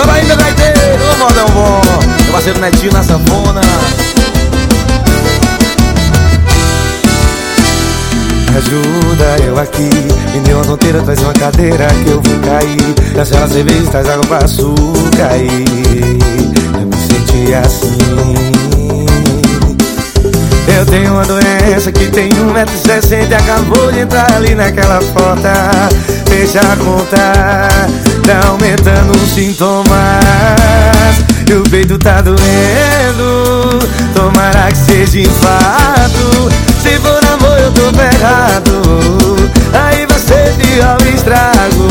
Chora ainda, gaiteiro, ô modão bom. Meu parceiro Netinho na sanfona. Ajuda eu aqui, me deu uma tonteira, traz uma cadeira que eu vou cair. Cancela a cerveja, traz água pra açúcar Eu me senti assim. Eu tenho uma doença que tem 1,60m e acabou de entrar ali naquela porta. Fecha a conta, tá aumentando os sintomas E o peito tá doendo, tomara que seja infarto. Se for amor eu tô ferrado, aí ser pior o estrago.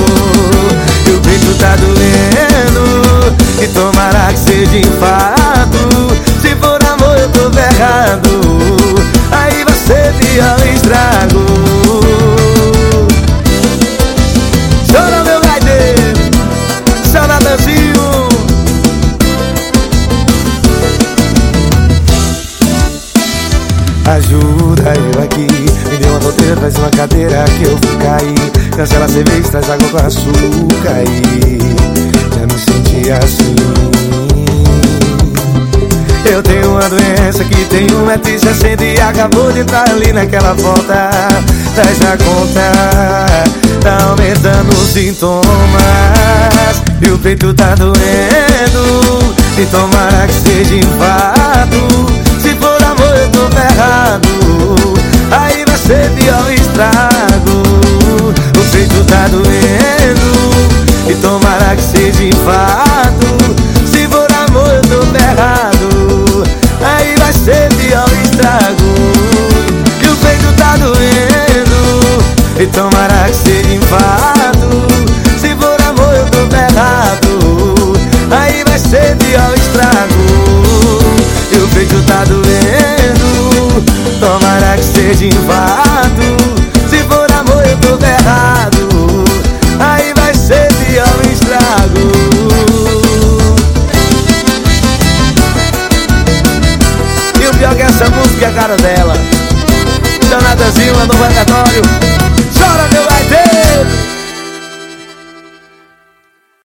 E o peito tá doendo, e tomara que seja infarto. Se for amor eu tô ferrado. Pior estrago Ajuda eu aqui, me dê uma roteira, traz uma cadeira que eu vou cair. Cancela a cerveja, traz água com açúcar e já me senti assim. Eu tenho uma doença que tem um metro e E acabou de entrar ali naquela volta. Traz a conta Tá aumentando os sintomas. E o peito tá doendo E tomara que seja infarto tomara que seja enfado Se for amor eu tô ferrado. Aí vai ser pior estrago. E o peito tá doendo. Tomara que seja enfado Se for amor eu tô ferrado. Aí vai ser pior estrago. E o pior é que essa música é a cara dela. Danadazinho, no vacatório Chora, meu